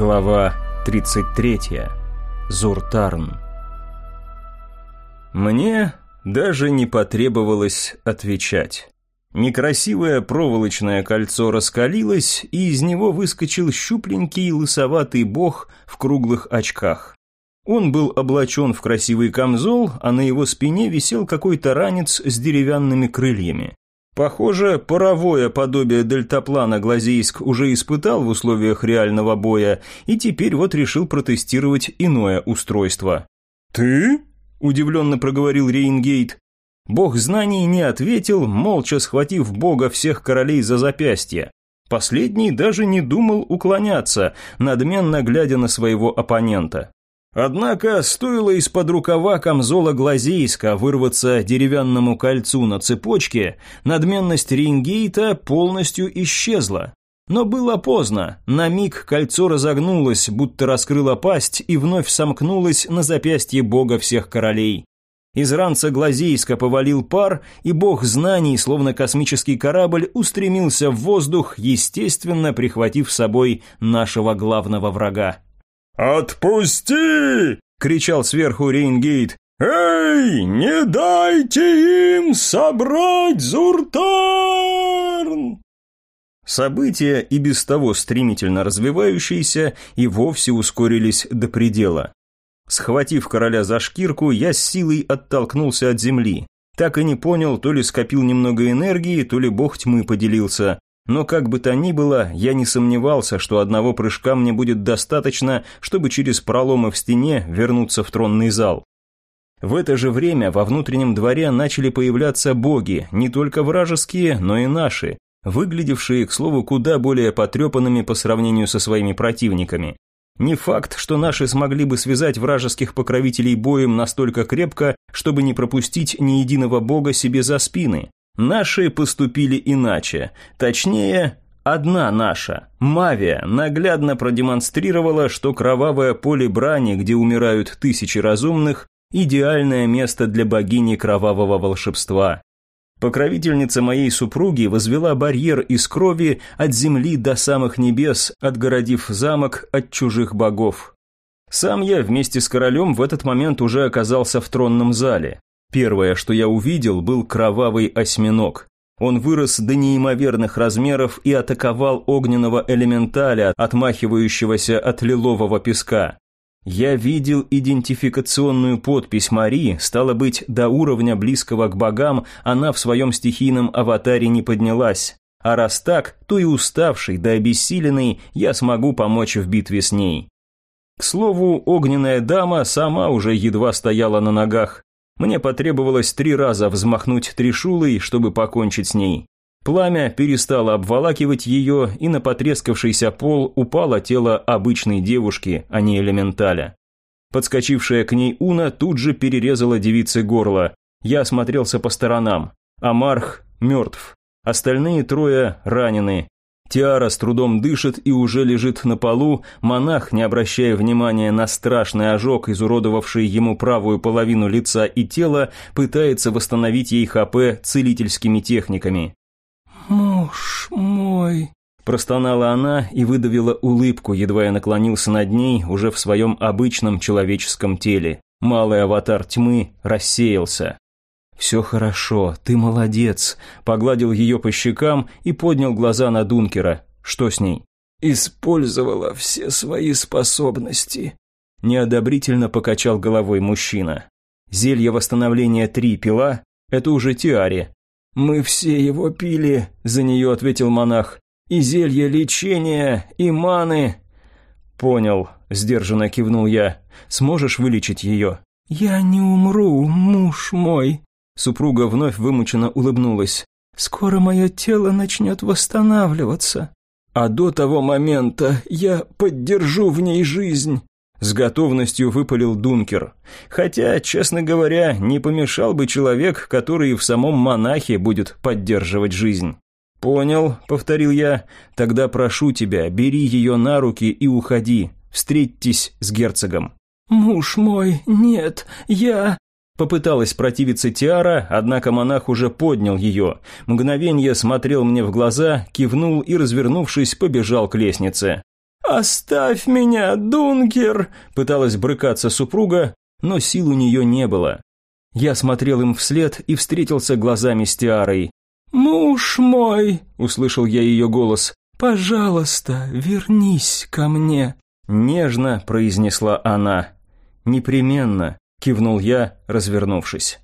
Глава 33. Зуртарн. Мне даже не потребовалось отвечать. Некрасивое проволочное кольцо раскалилось, и из него выскочил щупленький лысоватый бог в круглых очках. Он был облачен в красивый камзол, а на его спине висел какой-то ранец с деревянными крыльями. Похоже, паровое подобие дельтаплана Глазейск уже испытал в условиях реального боя и теперь вот решил протестировать иное устройство. «Ты?» – удивленно проговорил Рейнгейт. Бог знаний не ответил, молча схватив бога всех королей за запястье. Последний даже не думал уклоняться, надменно глядя на своего оппонента. Однако стоило из-под рукава камзола Глазейска вырваться деревянному кольцу на цепочке, надменность Рингейта полностью исчезла. Но было поздно, на миг кольцо разогнулось, будто раскрыло пасть и вновь сомкнулось на запястье бога всех королей. Из ранца Глазейска повалил пар, и бог знаний, словно космический корабль, устремился в воздух, естественно прихватив с собой нашего главного врага. «Отпусти!» — кричал сверху Рейнгейт. «Эй, не дайте им собрать Зуртарн!» События, и без того стремительно развивающиеся, и вовсе ускорились до предела. Схватив короля за шкирку, я с силой оттолкнулся от земли. Так и не понял, то ли скопил немного энергии, то ли бог тьмы поделился. Но как бы то ни было, я не сомневался, что одного прыжка мне будет достаточно, чтобы через проломы в стене вернуться в тронный зал. В это же время во внутреннем дворе начали появляться боги, не только вражеские, но и наши, выглядевшие, к слову, куда более потрепанными по сравнению со своими противниками. Не факт, что наши смогли бы связать вражеских покровителей боем настолько крепко, чтобы не пропустить ни единого бога себе за спины. Наши поступили иначе. Точнее, одна наша, Мавия, наглядно продемонстрировала, что кровавое поле брани, где умирают тысячи разумных, идеальное место для богини кровавого волшебства. Покровительница моей супруги возвела барьер из крови от земли до самых небес, отгородив замок от чужих богов. Сам я вместе с королем в этот момент уже оказался в тронном зале. Первое, что я увидел, был кровавый осьминог. Он вырос до неимоверных размеров и атаковал огненного элементаля, отмахивающегося от лилового песка. Я видел идентификационную подпись Мари, стало быть, до уровня близкого к богам она в своем стихийном аватаре не поднялась. А раз так, то и уставший да обессиленный я смогу помочь в битве с ней. К слову, огненная дама сама уже едва стояла на ногах. Мне потребовалось три раза взмахнуть трешулой, чтобы покончить с ней. Пламя перестало обволакивать ее, и на потрескавшийся пол упало тело обычной девушки, а не элементаля. Подскочившая к ней Уна тут же перерезала девице горло. Я осмотрелся по сторонам. Амарх мертв. Остальные трое ранены. Тиара с трудом дышит и уже лежит на полу, монах, не обращая внимания на страшный ожог, изуродовавший ему правую половину лица и тела, пытается восстановить ей ХП целительскими техниками. «Муж мой», – простонала она и выдавила улыбку, едва я наклонился над ней уже в своем обычном человеческом теле. Малый аватар тьмы рассеялся. «Все хорошо, ты молодец», – погладил ее по щекам и поднял глаза на Дункера. «Что с ней?» «Использовала все свои способности», – неодобрительно покачал головой мужчина. «Зелье восстановления три пила – это уже Тиаре». «Мы все его пили», – за нее ответил монах. «И зелье лечения, и маны». «Понял», – сдержанно кивнул я. «Сможешь вылечить ее?» «Я не умру, муж мой», Супруга вновь вымученно улыбнулась. «Скоро мое тело начнет восстанавливаться». «А до того момента я поддержу в ней жизнь». С готовностью выпалил Дункер. Хотя, честно говоря, не помешал бы человек, который в самом монахе будет поддерживать жизнь. «Понял», — повторил я. «Тогда прошу тебя, бери ее на руки и уходи. Встретьтесь с герцогом». «Муж мой, нет, я...» Попыталась противиться Тиара, однако монах уже поднял ее. Мгновение смотрел мне в глаза, кивнул и, развернувшись, побежал к лестнице. «Оставь меня, Дункер!» Пыталась брыкаться супруга, но сил у нее не было. Я смотрел им вслед и встретился глазами с Тиарой. «Муж мой!» – услышал я ее голос. «Пожалуйста, вернись ко мне!» Нежно произнесла она. «Непременно!» – кивнул я, развернувшись.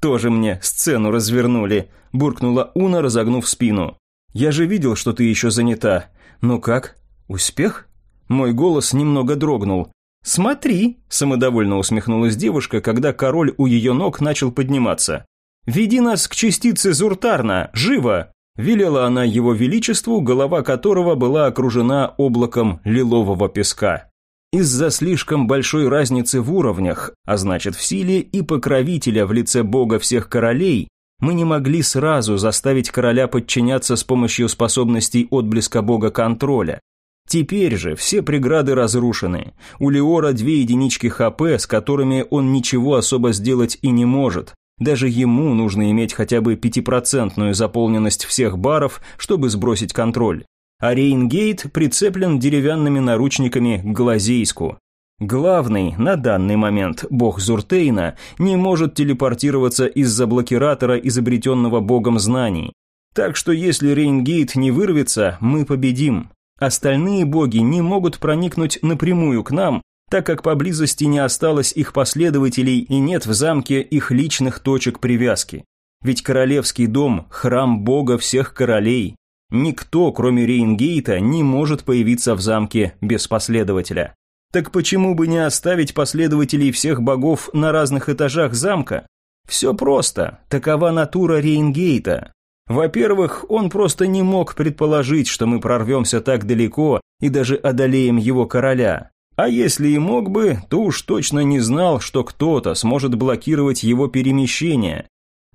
«Тоже мне сцену развернули!» – буркнула Уна, разогнув спину. «Я же видел, что ты еще занята. Ну как, успех?» Мой голос немного дрогнул. «Смотри!» – самодовольно усмехнулась девушка, когда король у ее ног начал подниматься. «Веди нас к частице Зуртарна! Живо!» Велела она его величеству, голова которого была окружена облаком лилового песка. Из-за слишком большой разницы в уровнях, а значит в силе и покровителя в лице бога всех королей, мы не могли сразу заставить короля подчиняться с помощью способностей отблеска бога контроля. Теперь же все преграды разрушены. У Леора две единички ХП, с которыми он ничего особо сделать и не может. Даже ему нужно иметь хотя бы пятипроцентную заполненность всех баров, чтобы сбросить контроль. А Рейнгейт прицеплен деревянными наручниками к Глазейску. Главный, на данный момент, бог Зуртейна, не может телепортироваться из-за блокиратора, изобретенного богом знаний. Так что если Рейнгейт не вырвется, мы победим. Остальные боги не могут проникнуть напрямую к нам, так как поблизости не осталось их последователей и нет в замке их личных точек привязки. Ведь королевский дом – храм бога всех королей. Никто, кроме Рейнгейта, не может появиться в замке без последователя. Так почему бы не оставить последователей всех богов на разных этажах замка? Все просто, такова натура Рейнгейта. Во-первых, он просто не мог предположить, что мы прорвемся так далеко и даже одолеем его короля. А если и мог бы, то уж точно не знал, что кто-то сможет блокировать его перемещение.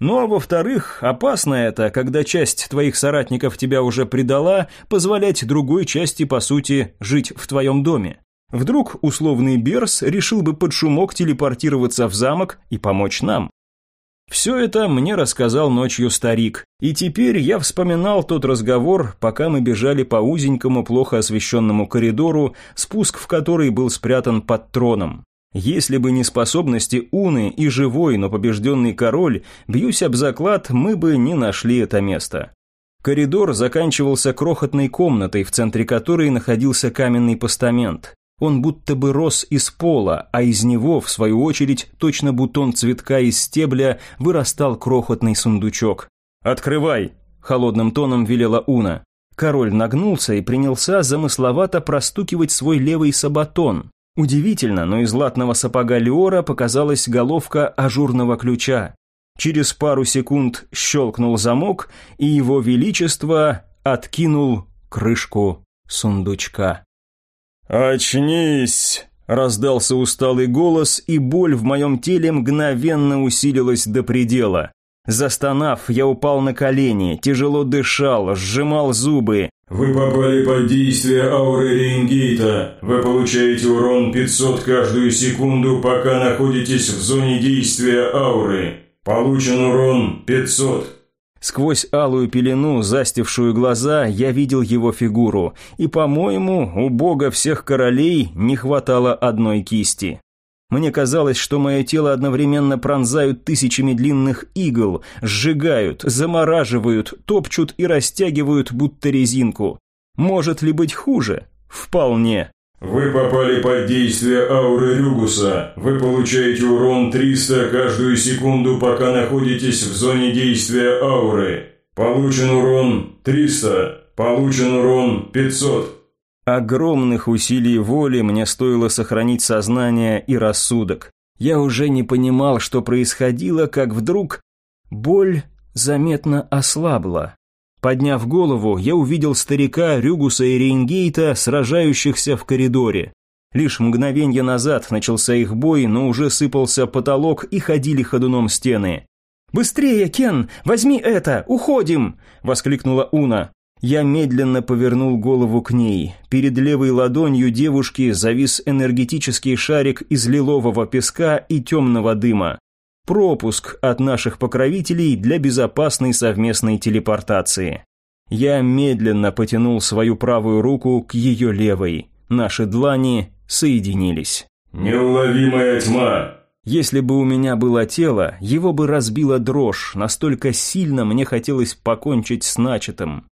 Ну а во-вторых, опасно это, когда часть твоих соратников тебя уже предала, позволять другой части, по сути, жить в твоем доме. Вдруг условный Берс решил бы под шумок телепортироваться в замок и помочь нам. Все это мне рассказал ночью старик, и теперь я вспоминал тот разговор, пока мы бежали по узенькому, плохо освещенному коридору, спуск в который был спрятан под троном. Если бы не способности Уны и живой, но побежденный король, бьюсь об заклад, мы бы не нашли это место. Коридор заканчивался крохотной комнатой, в центре которой находился каменный постамент. Он будто бы рос из пола, а из него, в свою очередь, точно бутон цветка из стебля, вырастал крохотный сундучок. «Открывай!» – холодным тоном велела Уна. Король нагнулся и принялся замысловато простукивать свой левый сабатон. Удивительно, но из латного сапога Леора показалась головка ажурного ключа. Через пару секунд щелкнул замок, и его величество откинул крышку сундучка. «Очнись!» – раздался усталый голос, и боль в моем теле мгновенно усилилась до предела. Застонав, я упал на колени, тяжело дышал, сжимал зубы. «Вы попали под действие ауры Рейнгейта. Вы получаете урон 500 каждую секунду, пока находитесь в зоне действия ауры. Получен урон 500». Сквозь алую пелену, застившую глаза, я видел его фигуру, и, по-моему, у бога всех королей не хватало одной кисти. Мне казалось, что мое тело одновременно пронзают тысячами длинных игл, сжигают, замораживают, топчут и растягивают, будто резинку. Может ли быть хуже? Вполне. Вы попали под действие ауры Рюгуса. Вы получаете урон 300 каждую секунду, пока находитесь в зоне действия ауры. Получен урон 300. Получен урон 500. Огромных усилий воли мне стоило сохранить сознание и рассудок. Я уже не понимал, что происходило, как вдруг боль заметно ослабла. Подняв голову, я увидел старика Рюгуса и Рейнгейта, сражающихся в коридоре. Лишь мгновенье назад начался их бой, но уже сыпался потолок и ходили ходуном стены. «Быстрее, Кен! Возьми это! Уходим!» – воскликнула Уна. Я медленно повернул голову к ней. Перед левой ладонью девушки завис энергетический шарик из лилового песка и темного дыма. Пропуск от наших покровителей для безопасной совместной телепортации. Я медленно потянул свою правую руку к ее левой. Наши длани соединились. «Неуловимая тьма!» Если бы у меня было тело, его бы разбила дрожь, настолько сильно мне хотелось покончить с начатым.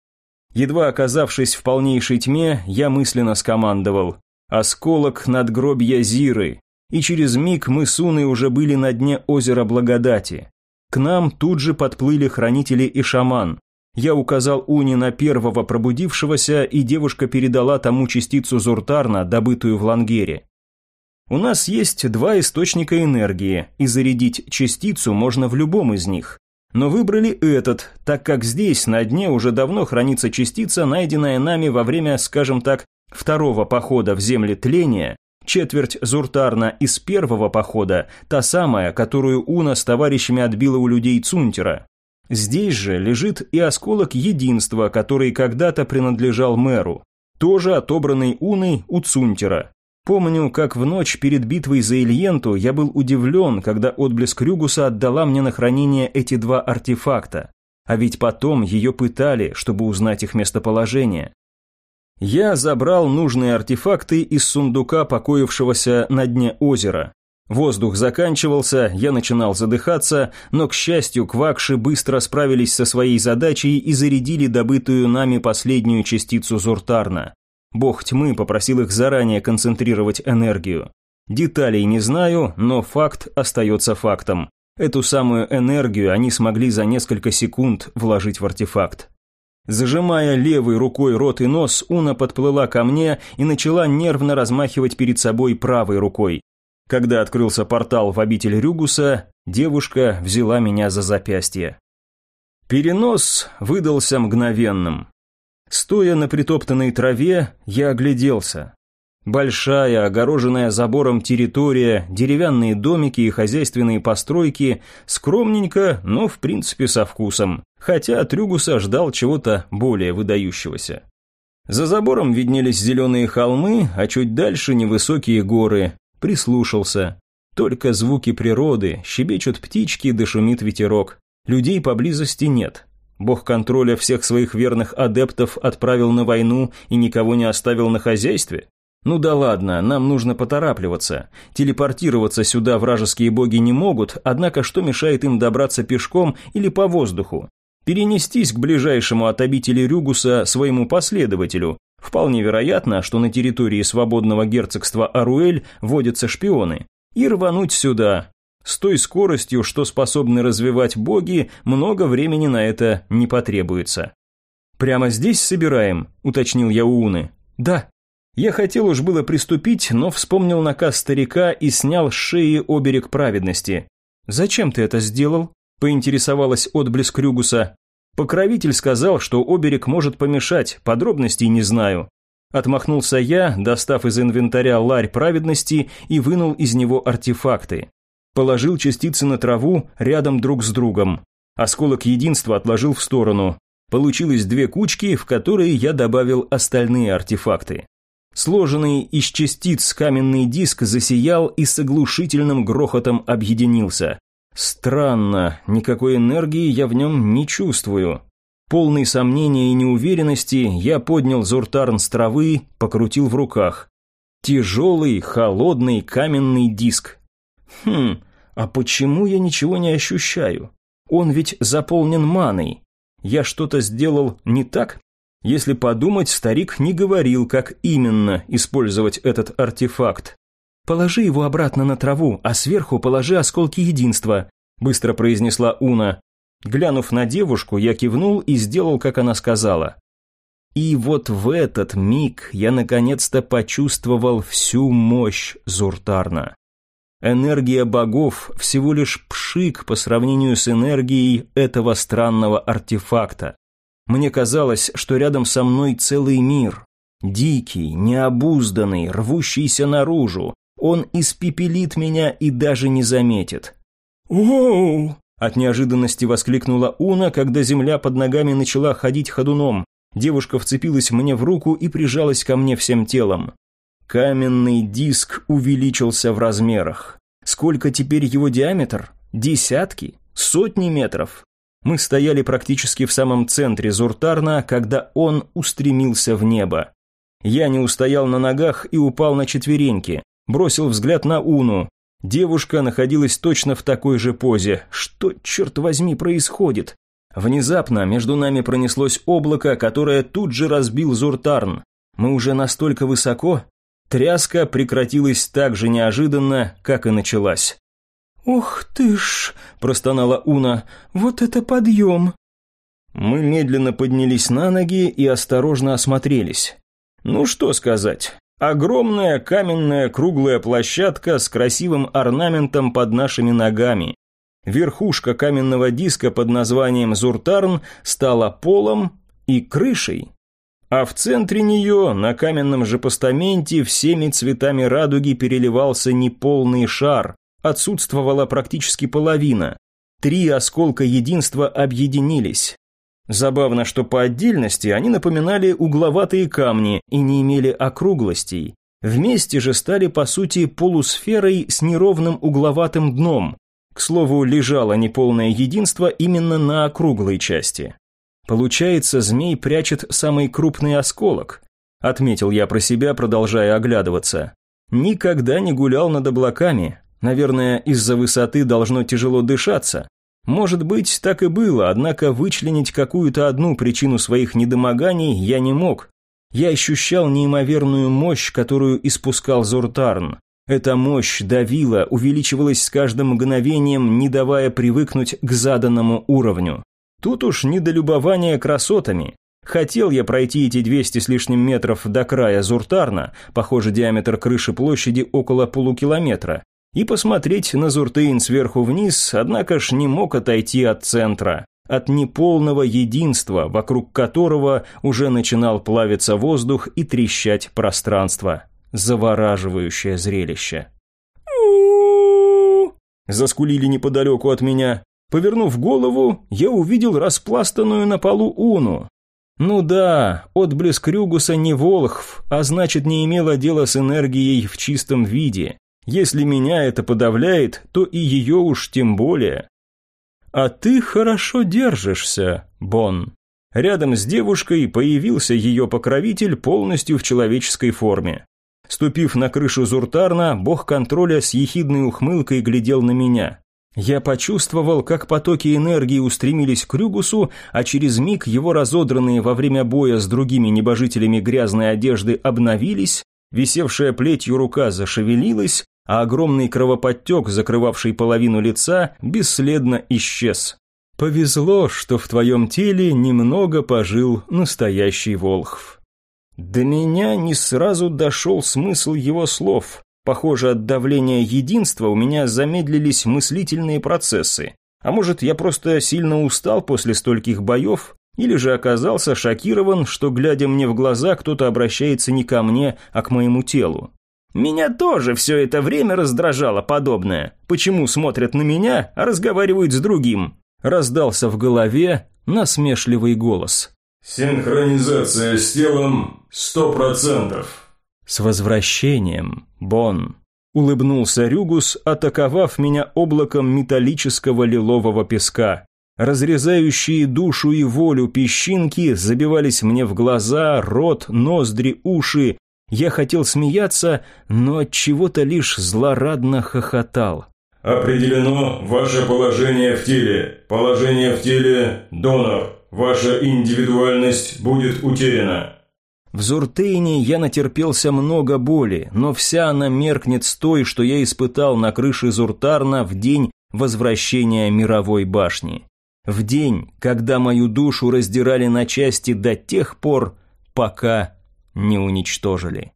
Едва оказавшись в полнейшей тьме, я мысленно скомандовал «Осколок надгробья Зиры», и через миг мы с Уной уже были на дне озера Благодати. К нам тут же подплыли хранители и шаман. Я указал Уне на первого пробудившегося, и девушка передала тому частицу Зуртарна, добытую в Лангере. У нас есть два источника энергии, и зарядить частицу можно в любом из них. Но выбрали этот, так как здесь на дне уже давно хранится частица, найденная нами во время, скажем так, второго похода в земли тления, четверть Зуртарна из первого похода, та самая, которую Уна с товарищами отбила у людей Цунтера. Здесь же лежит и осколок единства, который когда-то принадлежал мэру, тоже отобранный Уной у Цунтера. Помню, как в ночь перед битвой за Ильенту я был удивлен, когда отблеск Рюгуса отдала мне на хранение эти два артефакта. А ведь потом ее пытали, чтобы узнать их местоположение. Я забрал нужные артефакты из сундука, покоившегося на дне озера. Воздух заканчивался, я начинал задыхаться, но, к счастью, квакши быстро справились со своей задачей и зарядили добытую нами последнюю частицу Зуртарна. Бог тьмы попросил их заранее концентрировать энергию. Деталей не знаю, но факт остается фактом. Эту самую энергию они смогли за несколько секунд вложить в артефакт. Зажимая левой рукой рот и нос, Уна подплыла ко мне и начала нервно размахивать перед собой правой рукой. Когда открылся портал в обитель Рюгуса, девушка взяла меня за запястье. Перенос выдался мгновенным. Стоя на притоптанной траве, я огляделся. Большая, огороженная забором территория, деревянные домики и хозяйственные постройки, скромненько, но в принципе со вкусом, хотя Трюгуса ждал чего-то более выдающегося. За забором виднелись зеленые холмы, а чуть дальше невысокие горы. Прислушался. Только звуки природы, щебечут птички да шумит ветерок. Людей поблизости нет. Бог контроля всех своих верных адептов отправил на войну и никого не оставил на хозяйстве? Ну да ладно, нам нужно поторапливаться. Телепортироваться сюда вражеские боги не могут, однако что мешает им добраться пешком или по воздуху? Перенестись к ближайшему от обители Рюгуса своему последователю. Вполне вероятно, что на территории свободного герцогства Аруэль водятся шпионы. И рвануть сюда, с той скоростью, что способны развивать боги, много времени на это не потребуется. «Прямо здесь собираем?» – уточнил я у Уны. «Да». Я хотел уж было приступить, но вспомнил наказ старика и снял с шеи оберег праведности. «Зачем ты это сделал?» – поинтересовалась отблеск Рюгуса. Покровитель сказал, что оберег может помешать, подробностей не знаю. Отмахнулся я, достав из инвентаря ларь праведности и вынул из него артефакты. Положил частицы на траву рядом друг с другом. Осколок единства отложил в сторону. Получилось две кучки, в которые я добавил остальные артефакты. Сложенный из частиц каменный диск засиял и с оглушительным грохотом объединился. Странно, никакой энергии я в нем не чувствую. Полный сомнения и неуверенности, я поднял Зуртарн с травы, покрутил в руках. Тяжелый, холодный каменный диск. Хм, а почему я ничего не ощущаю? Он ведь заполнен маной. Я что-то сделал не так? Если подумать, старик не говорил, как именно использовать этот артефакт. «Положи его обратно на траву, а сверху положи осколки единства», быстро произнесла Уна. Глянув на девушку, я кивнул и сделал, как она сказала. И вот в этот миг я наконец-то почувствовал всю мощь Зуртарна. Энергия богов всего лишь пшик по сравнению с энергией этого странного артефакта. Мне казалось, что рядом со мной целый мир. Дикий, необузданный, рвущийся наружу. Он испепелит меня и даже не заметит. «Оу!» От неожиданности воскликнула Уна, когда земля под ногами начала ходить ходуном. Девушка вцепилась мне в руку и прижалась ко мне всем телом. Каменный диск увеличился в размерах. Сколько теперь его диаметр? Десятки? Сотни метров? Мы стояли практически в самом центре Зуртарна, когда он устремился в небо. Я не устоял на ногах и упал на четвереньки. Бросил взгляд на Уну. Девушка находилась точно в такой же позе. Что, черт возьми, происходит? Внезапно между нами пронеслось облако, которое тут же разбил Зуртарн. Мы уже настолько высоко? Тряска прекратилась так же неожиданно, как и началась. «Ух ты ж!» – простонала Уна. «Вот это подъем!» Мы медленно поднялись на ноги и осторожно осмотрелись. Ну что сказать, огромная каменная круглая площадка с красивым орнаментом под нашими ногами. Верхушка каменного диска под названием Зуртарн стала полом и крышей. А в центре нее, на каменном же постаменте, всеми цветами радуги переливался неполный шар, отсутствовала практически половина. Три осколка единства объединились. Забавно, что по отдельности они напоминали угловатые камни и не имели округлостей. Вместе же стали по сути полусферой с неровным угловатым дном. К слову, лежало неполное единство именно на округлой части. Получается, змей прячет самый крупный осколок. Отметил я про себя, продолжая оглядываться. Никогда не гулял над облаками. Наверное, из-за высоты должно тяжело дышаться. Может быть, так и было, однако вычленить какую-то одну причину своих недомоганий я не мог. Я ощущал неимоверную мощь, которую испускал Зуртарн. Эта мощь давила, увеличивалась с каждым мгновением, не давая привыкнуть к заданному уровню. Тут уж не до любования красотами. Хотел я пройти эти 200 с лишним метров до края Зуртарна, похоже, диаметр крыши площади около полукилометра, и посмотреть на Зуртейн сверху вниз, однако ж не мог отойти от центра, от неполного единства, вокруг которого уже начинал плавиться воздух и трещать пространство. Завораживающее зрелище. Заскулили неподалеку от меня. Повернув голову, я увидел распластанную на полу Уну. Ну да, отблеск Рюгуса не Волхв, а значит не имело дела с энергией в чистом виде. Если меня это подавляет, то и ее уж тем более. А ты хорошо держишься, Бон. Рядом с девушкой появился ее покровитель полностью в человеческой форме. Ступив на крышу Зуртарна, бог контроля с ехидной ухмылкой глядел на меня. Я почувствовал, как потоки энергии устремились к Рюгусу, а через миг его разодранные во время боя с другими небожителями грязные одежды обновились, висевшая плетью рука зашевелилась, а огромный кровоподтек, закрывавший половину лица, бесследно исчез. Повезло, что в твоем теле немного пожил настоящий Волхв. До меня не сразу дошел смысл его слов. Похоже, от давления единства у меня замедлились мыслительные процессы. А может, я просто сильно устал после стольких боев? Или же оказался шокирован, что, глядя мне в глаза, кто-то обращается не ко мне, а к моему телу. Меня тоже все это время раздражало подобное. Почему смотрят на меня, а разговаривают с другим? Раздался в голове насмешливый голос. Синхронизация с телом сто процентов. С возвращением, Бон. Улыбнулся Рюгус, атаковав меня облаком металлического лилового песка. Разрезающие душу и волю песчинки забивались мне в глаза, рот, ноздри, уши, я хотел смеяться, но от чего-то лишь злорадно хохотал. Определено ваше положение в теле. Положение в теле – донор. Ваша индивидуальность будет утеряна. В Зуртейне я натерпелся много боли, но вся она меркнет с той, что я испытал на крыше Зуртарна в день возвращения мировой башни. В день, когда мою душу раздирали на части до тех пор, пока не уничтожили.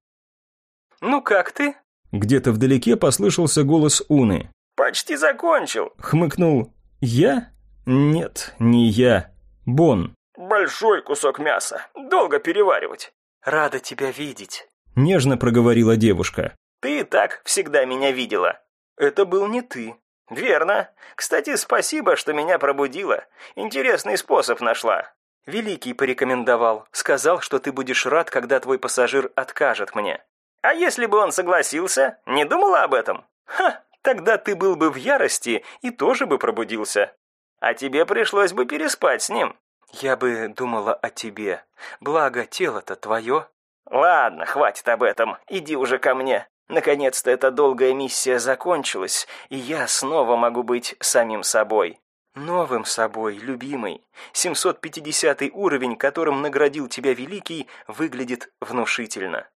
«Ну как ты?» Где-то вдалеке послышался голос Уны. «Почти закончил», — хмыкнул. «Я? Нет, не я. Бон». «Большой кусок мяса. Долго переваривать». «Рада тебя видеть», — нежно проговорила девушка. «Ты так всегда меня видела». «Это был не ты». «Верно. Кстати, спасибо, что меня пробудила. Интересный способ нашла. Великий порекомендовал. Сказал, что ты будешь рад, когда твой пассажир откажет мне. А если бы он согласился? Не думала об этом? Ха, тогда ты был бы в ярости и тоже бы пробудился. А тебе пришлось бы переспать с ним. Я бы думала о тебе. Благо, тело-то твое. Ладно, хватит об этом, иди уже ко мне. Наконец-то эта долгая миссия закончилась, и я снова могу быть самим собой. Новым собой, любимый. 750 уровень, которым наградил тебя Великий, выглядит внушительно.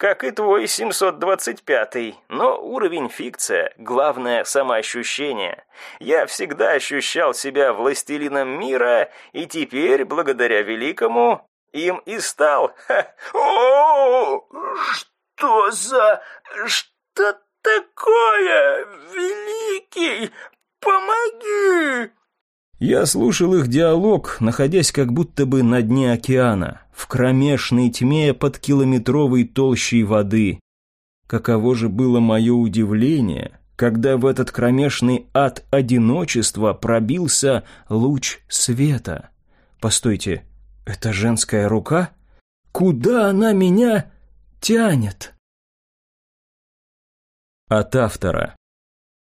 Как и твой 725-й, но уровень фикция, главное самоощущение. Я всегда ощущал себя властелином мира, и теперь, благодаря Великому, им и стал. О, что за... что такое? Великий, помоги! Я слушал их диалог, находясь как будто бы на дне океана, в кромешной тьме под километровой толщей воды. Каково же было мое удивление, когда в этот кромешный ад одиночества пробился луч света. Постойте, это женская рука? Куда она меня тянет? От автора.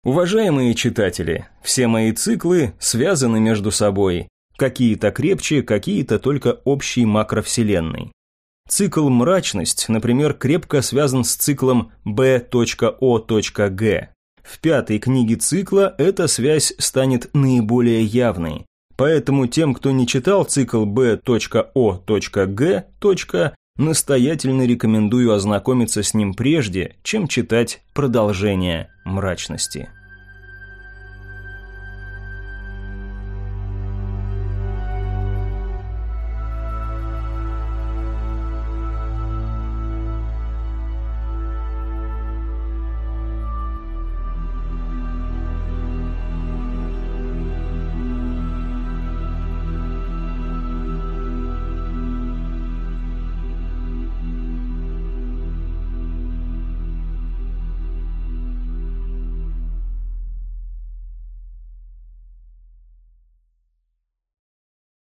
Уважаемые читатели, все мои циклы связаны между собой. Какие-то крепче, какие-то только общей макровселенной. Цикл «Мрачность», например, крепко связан с циклом B.O.G. В пятой книге цикла эта связь станет наиболее явной. Поэтому тем, кто не читал цикл B.O.G., настоятельно рекомендую ознакомиться с ним прежде, чем читать продолжение мрачности.